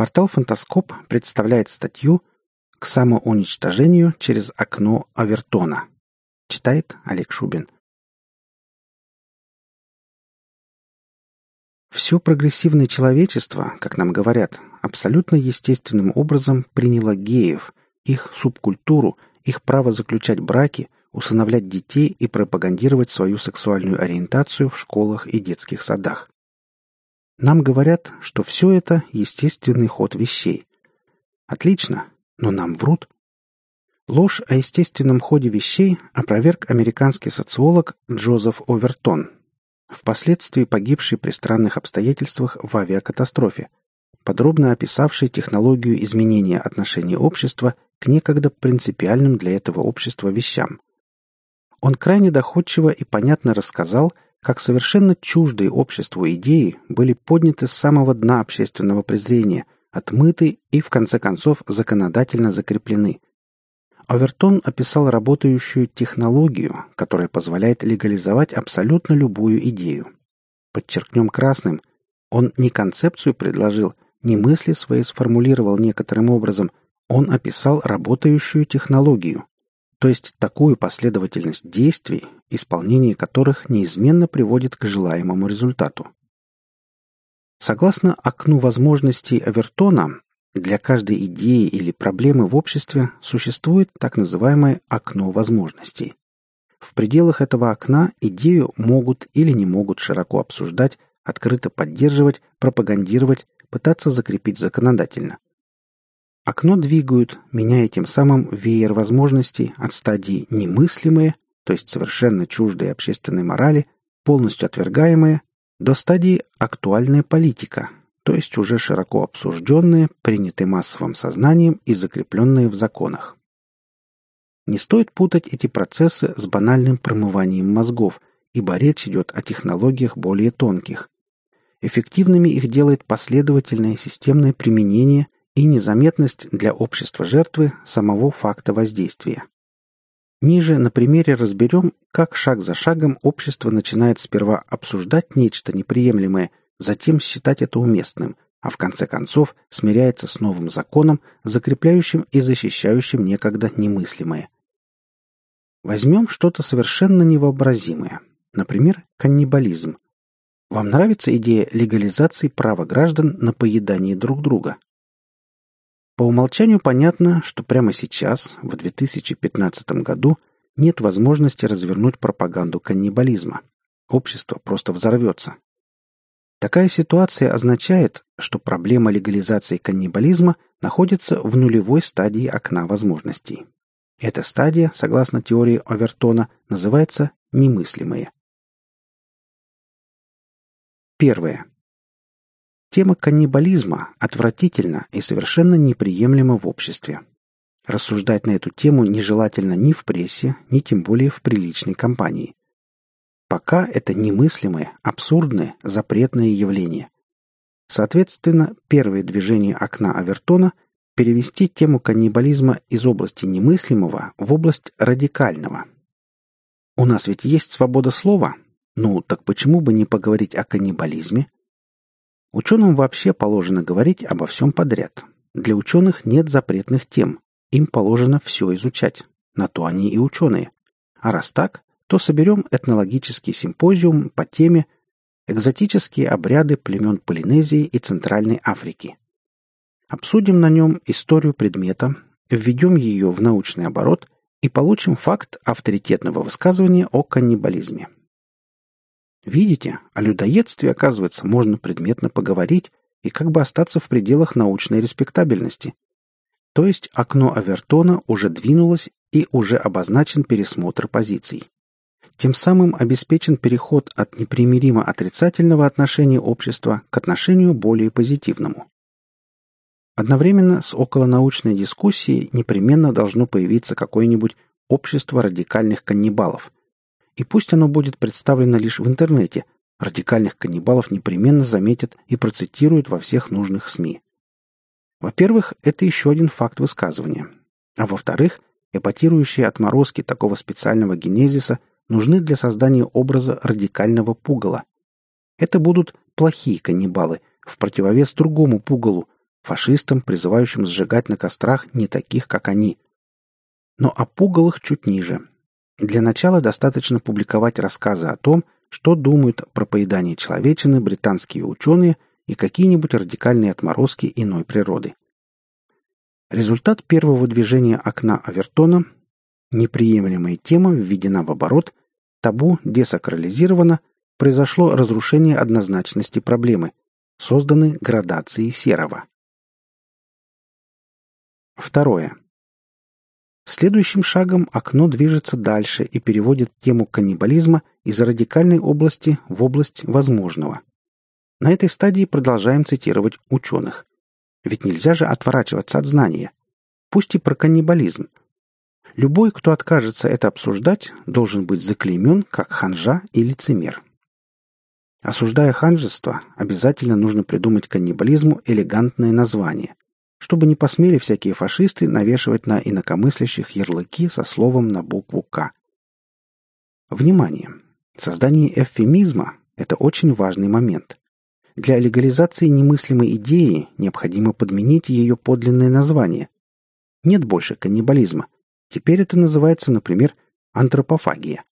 Портал «Фантаскоп» представляет статью «К самоуничтожению через окно Авертона». Читает Олег Шубин. Все прогрессивное человечество, как нам говорят, абсолютно естественным образом приняло геев, их субкультуру, их право заключать браки, усыновлять детей и пропагандировать свою сексуальную ориентацию в школах и детских садах. Нам говорят, что все это естественный ход вещей. Отлично, но нам врут. Ложь о естественном ходе вещей опроверг американский социолог Джозеф Овертон, впоследствии погибший при странных обстоятельствах в авиакатастрофе, подробно описавший технологию изменения отношений общества к некогда принципиальным для этого общества вещам. Он крайне доходчиво и понятно рассказал, как совершенно чуждые обществу идеи были подняты с самого дна общественного презрения, отмыты и, в конце концов, законодательно закреплены. Овертон описал работающую технологию, которая позволяет легализовать абсолютно любую идею. Подчеркнем красным, он не концепцию предложил, не мысли свои сформулировал некоторым образом, он описал работающую технологию то есть такую последовательность действий, исполнение которых неизменно приводит к желаемому результату. Согласно окну возможностей Авертона, для каждой идеи или проблемы в обществе существует так называемое окно возможностей. В пределах этого окна идею могут или не могут широко обсуждать, открыто поддерживать, пропагандировать, пытаться закрепить законодательно – Окно двигают, меняя тем самым веер возможностей от стадии «немыслимые», то есть совершенно чуждые общественной морали, полностью отвергаемые, до стадии «актуальная политика», то есть уже широко обсужденные, принятые массовым сознанием и закрепленные в законах. Не стоит путать эти процессы с банальным промыванием мозгов, ибо речь идет о технологиях более тонких. Эффективными их делает последовательное системное применение – и незаметность для общества жертвы самого факта воздействия. Ниже на примере разберем, как шаг за шагом общество начинает сперва обсуждать нечто неприемлемое, затем считать это уместным, а в конце концов смиряется с новым законом, закрепляющим и защищающим некогда немыслимое. Возьмем что-то совершенно невообразимое, например, каннибализм. Вам нравится идея легализации права граждан на поедание друг друга – по умолчанию понятно, что прямо сейчас, в 2015 году, нет возможности развернуть пропаганду каннибализма. Общество просто взорвется. Такая ситуация означает, что проблема легализации каннибализма находится в нулевой стадии окна возможностей. Эта стадия, согласно теории Овертона, называется «немыслимые». Первое. Тема каннибализма отвратительна и совершенно неприемлема в обществе. Рассуждать на эту тему нежелательно ни в прессе, ни тем более в приличной компании. Пока это немыслимое, абсурдное, запретное явление. Соответственно, первое движение окна Авертона – перевести тему каннибализма из области немыслимого в область радикального. У нас ведь есть свобода слова. Ну, так почему бы не поговорить о каннибализме – Ученым вообще положено говорить обо всем подряд. Для ученых нет запретных тем. Им положено все изучать. На то они и ученые. А раз так, то соберем этнологический симпозиум по теме «Экзотические обряды племен Полинезии и Центральной Африки». Обсудим на нем историю предмета, введем ее в научный оборот и получим факт авторитетного высказывания о каннибализме. Видите, о людоедстве, оказывается, можно предметно поговорить и как бы остаться в пределах научной респектабельности. То есть окно Авертона уже двинулось и уже обозначен пересмотр позиций. Тем самым обеспечен переход от непримиримо отрицательного отношения общества к отношению более позитивному. Одновременно с околонаучной дискуссией непременно должно появиться какое-нибудь общество радикальных каннибалов – и пусть оно будет представлено лишь в интернете, радикальных каннибалов непременно заметят и процитируют во всех нужных СМИ. Во-первых, это еще один факт высказывания. А во-вторых, эпатирующие отморозки такого специального генезиса нужны для создания образа радикального пугала. Это будут плохие каннибалы, в противовес другому пугалу, фашистам, призывающим сжигать на кострах не таких, как они. Но о пугалах чуть ниже. Для начала достаточно публиковать рассказы о том, что думают про поедание человечины британские ученые и какие-нибудь радикальные отморозки иной природы. Результат первого движения окна Авертона – неприемлемая тема введена в оборот, табу десакрализировано, произошло разрушение однозначности проблемы, созданы градации серого. Второе. Следующим шагом окно движется дальше и переводит тему каннибализма из радикальной области в область возможного. На этой стадии продолжаем цитировать ученых. Ведь нельзя же отворачиваться от знания. Пусть и про каннибализм. Любой, кто откажется это обсуждать, должен быть заклеймен как ханжа и лицемер. Осуждая ханжество, обязательно нужно придумать каннибализму элегантное название, чтобы не посмели всякие фашисты навешивать на инакомыслящих ярлыки со словом на букву «К». Внимание! Создание эвфемизма – это очень важный момент. Для легализации немыслимой идеи необходимо подменить ее подлинное название. Нет больше каннибализма. Теперь это называется, например, антропофагия.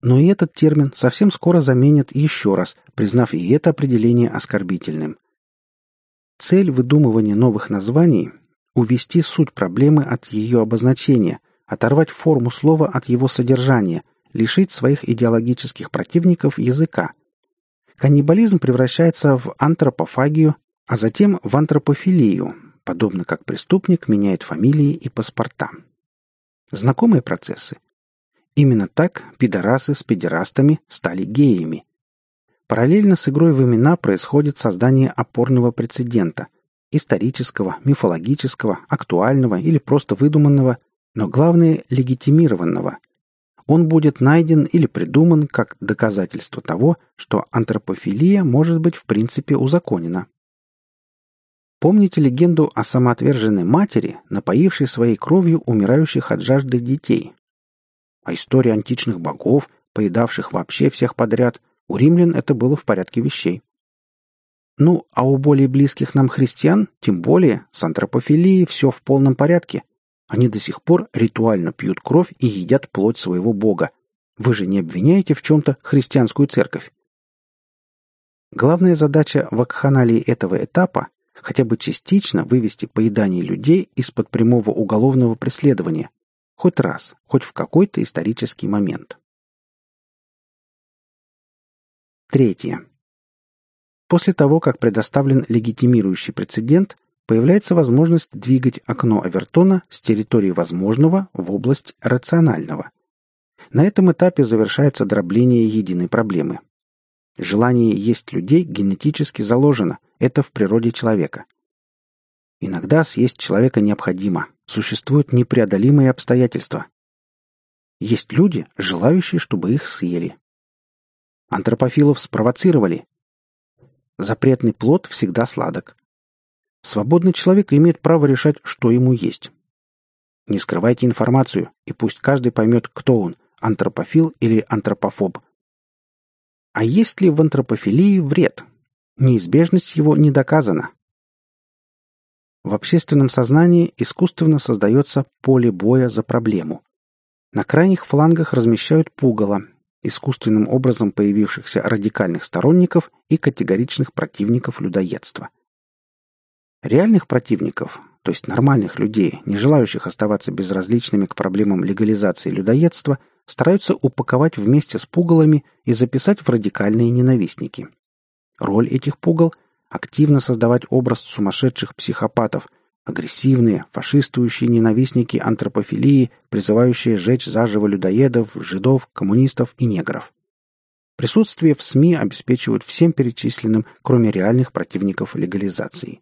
Но и этот термин совсем скоро заменят еще раз, признав и это определение оскорбительным. Цель выдумывания новых названий – увести суть проблемы от ее обозначения, оторвать форму слова от его содержания, лишить своих идеологических противников языка – Каннибализм превращается в антропофагию, а затем в антропофилию, подобно как преступник меняет фамилии и паспорта. Знакомые процессы? Именно так пидорасы с педерастами стали геями. Параллельно с игрой в имена происходит создание опорного прецедента – исторического, мифологического, актуального или просто выдуманного, но главное – легитимированного – он будет найден или придуман как доказательство того, что антропофилия может быть в принципе узаконена. Помните легенду о самоотверженной матери, напоившей своей кровью умирающих от жажды детей? А история античных богов, поедавших вообще всех подряд, у римлян это было в порядке вещей. Ну, а у более близких нам христиан, тем более, с антропофилией все в полном порядке. Они до сих пор ритуально пьют кровь и едят плоть своего бога. Вы же не обвиняете в чем-то христианскую церковь. Главная задача вакханалии этого этапа – хотя бы частично вывести поедание людей из-под прямого уголовного преследования. Хоть раз, хоть в какой-то исторический момент. Третье. После того, как предоставлен легитимирующий прецедент, появляется возможность двигать окно Авертона с территории возможного в область рационального. На этом этапе завершается дробление единой проблемы. Желание есть людей генетически заложено, это в природе человека. Иногда съесть человека необходимо, существуют непреодолимые обстоятельства. Есть люди, желающие, чтобы их съели. Антропофилов спровоцировали. Запретный плод всегда сладок. Свободный человек имеет право решать, что ему есть. Не скрывайте информацию, и пусть каждый поймет, кто он – антропофил или антропофоб. А есть ли в антропофилии вред? Неизбежность его не доказана. В общественном сознании искусственно создается поле боя за проблему. На крайних флангах размещают пугало, искусственным образом появившихся радикальных сторонников и категоричных противников людоедства – Реальных противников, то есть нормальных людей, не желающих оставаться безразличными к проблемам легализации людоедства, стараются упаковать вместе с пугалами и записать в радикальные ненавистники. Роль этих пугал – активно создавать образ сумасшедших психопатов, агрессивные, фашистующие ненавистники антропофилии, призывающие сжечь заживо людоедов, жидов, коммунистов и негров. Присутствие в СМИ обеспечивают всем перечисленным, кроме реальных противников легализации.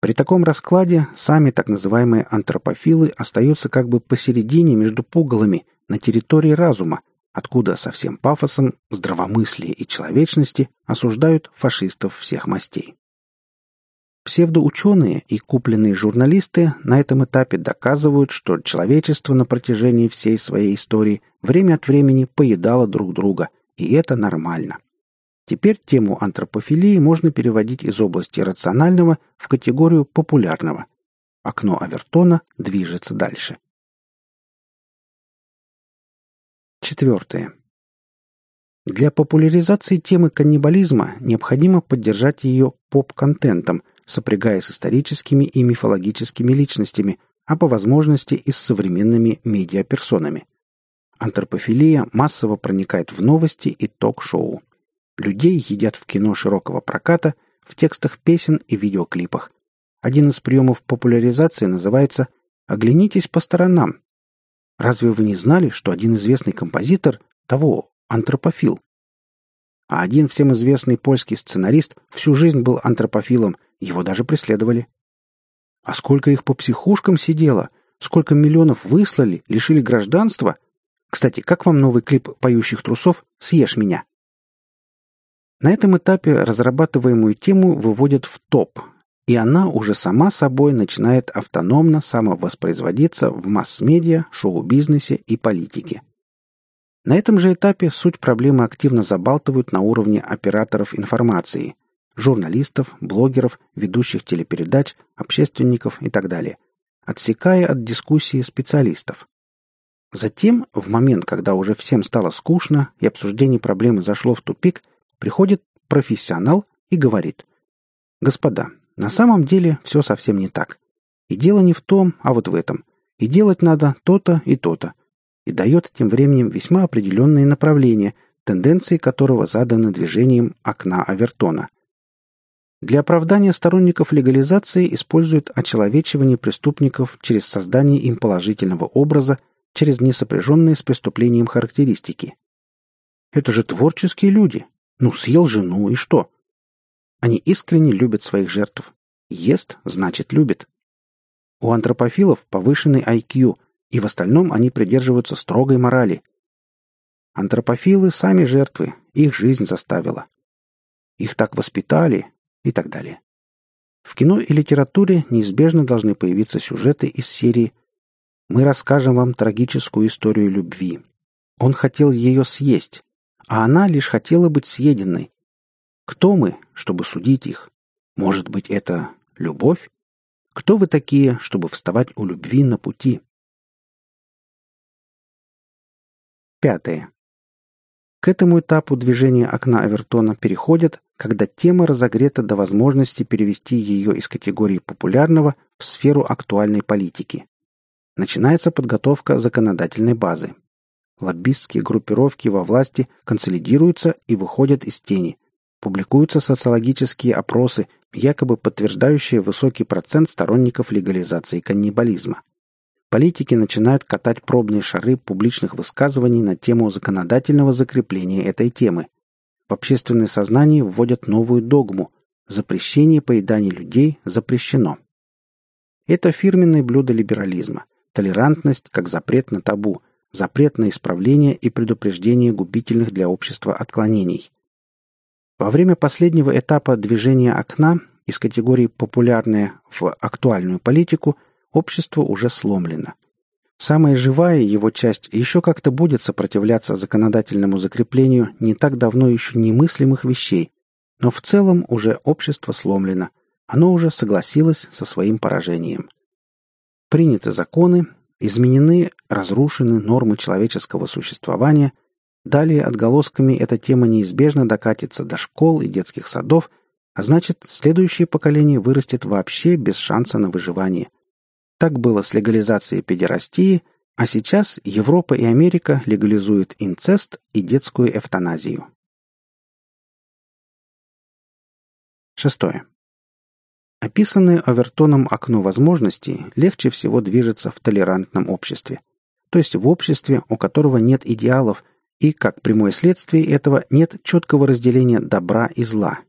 При таком раскладе сами так называемые антропофилы остаются как бы посередине между пугалами на территории разума, откуда со всем пафосом здравомыслия и человечности осуждают фашистов всех мастей. Псевдоученые и купленные журналисты на этом этапе доказывают, что человечество на протяжении всей своей истории время от времени поедало друг друга, и это нормально. Теперь тему антропофилии можно переводить из области рационального в категорию популярного. Окно Авертона движется дальше. Четвертое. Для популяризации темы каннибализма необходимо поддержать ее поп-контентом, сопрягая с историческими и мифологическими личностями, а по возможности и с современными медиаперсонами. Антропофилия массово проникает в новости и ток-шоу. Людей едят в кино широкого проката, в текстах песен и видеоклипах. Один из приемов популяризации называется «Оглянитесь по сторонам». Разве вы не знали, что один известный композитор того, антропофил? А один всем известный польский сценарист всю жизнь был антропофилом, его даже преследовали. А сколько их по психушкам сидело, сколько миллионов выслали, лишили гражданства. Кстати, как вам новый клип «Поющих трусов» «Съешь меня»? На этом этапе разрабатываемую тему выводят в топ, и она уже сама собой начинает автономно самовоспроизводиться в масс-медиа, шоу-бизнесе и политике. На этом же этапе суть проблемы активно забалтывают на уровне операторов информации, журналистов, блогеров, ведущих телепередач, общественников и так далее, отсекая от дискуссии специалистов. Затем, в момент, когда уже всем стало скучно и обсуждение проблемы зашло в тупик, Приходит профессионал и говорит. «Господа, на самом деле все совсем не так. И дело не в том, а вот в этом. И делать надо то-то и то-то. И дает тем временем весьма определенные направления, тенденции которого заданы движением окна Авертона. Для оправдания сторонников легализации используют очеловечивание преступников через создание им положительного образа, через несопряженные с преступлением характеристики. Это же творческие люди, ну, съел жену, и что? Они искренне любят своих жертв. Ест, значит, любит. У антропофилов повышенный IQ, и в остальном они придерживаются строгой морали. Антропофилы сами жертвы, их жизнь заставила. Их так воспитали и так далее. В кино и литературе неизбежно должны появиться сюжеты из серии «Мы расскажем вам трагическую историю любви». Он хотел ее съесть, а она лишь хотела быть съеденной. Кто мы, чтобы судить их? Может быть, это любовь? Кто вы такие, чтобы вставать у любви на пути? Пятое. К этому этапу движения окна Авертона переходят, когда тема разогрета до возможности перевести ее из категории популярного в сферу актуальной политики. Начинается подготовка законодательной базы. Лоббистские группировки во власти консолидируются и выходят из тени. Публикуются социологические опросы, якобы подтверждающие высокий процент сторонников легализации каннибализма. Политики начинают катать пробные шары публичных высказываний на тему законодательного закрепления этой темы. В общественное сознание вводят новую догму – запрещение поедания людей запрещено. Это фирменное блюдо либерализма – толерантность как запрет на табу – запрет на исправление и предупреждение губительных для общества отклонений. Во время последнего этапа движения окна из категории «популярное» в актуальную политику общество уже сломлено. Самая живая его часть еще как-то будет сопротивляться законодательному закреплению не так давно еще немыслимых вещей, но в целом уже общество сломлено, оно уже согласилось со своим поражением. Приняты законы, Изменены, разрушены нормы человеческого существования. Далее отголосками эта тема неизбежно докатится до школ и детских садов, а значит, следующее поколение вырастет вообще без шанса на выживание. Так было с легализацией педерастии, а сейчас Европа и Америка легализуют инцест и детскую эвтаназию. Шестое. Описанное Овертоном окно возможностей легче всего движется в толерантном обществе, то есть в обществе, у которого нет идеалов и, как прямое следствие этого, нет четкого разделения добра и зла.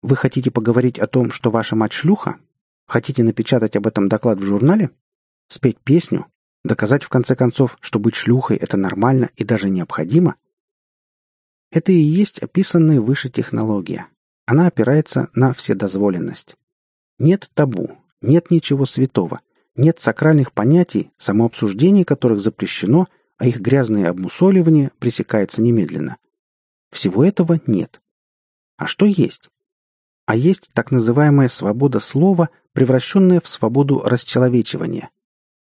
Вы хотите поговорить о том, что ваша мать шлюха? Хотите напечатать об этом доклад в журнале? Спеть песню? Доказать, в конце концов, что быть шлюхой – это нормально и даже необходимо? Это и есть описанная выше технология, она опирается на вседозволенность. Нет табу, нет ничего святого, нет сакральных понятий, самообсуждение которых запрещено, а их грязное обмусоливание пресекается немедленно. Всего этого нет. А что есть? А есть так называемая свобода слова, превращенная в свободу расчеловечивания.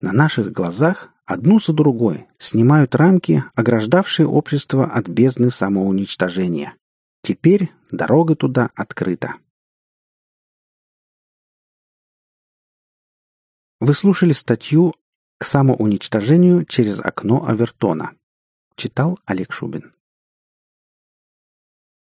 На наших глазах одну за другой снимают рамки, ограждавшие общество от бездны самоуничтожения. Теперь дорога туда открыта. Вы слушали статью «К самоуничтожению через окно Авертона». Читал Олег Шубин.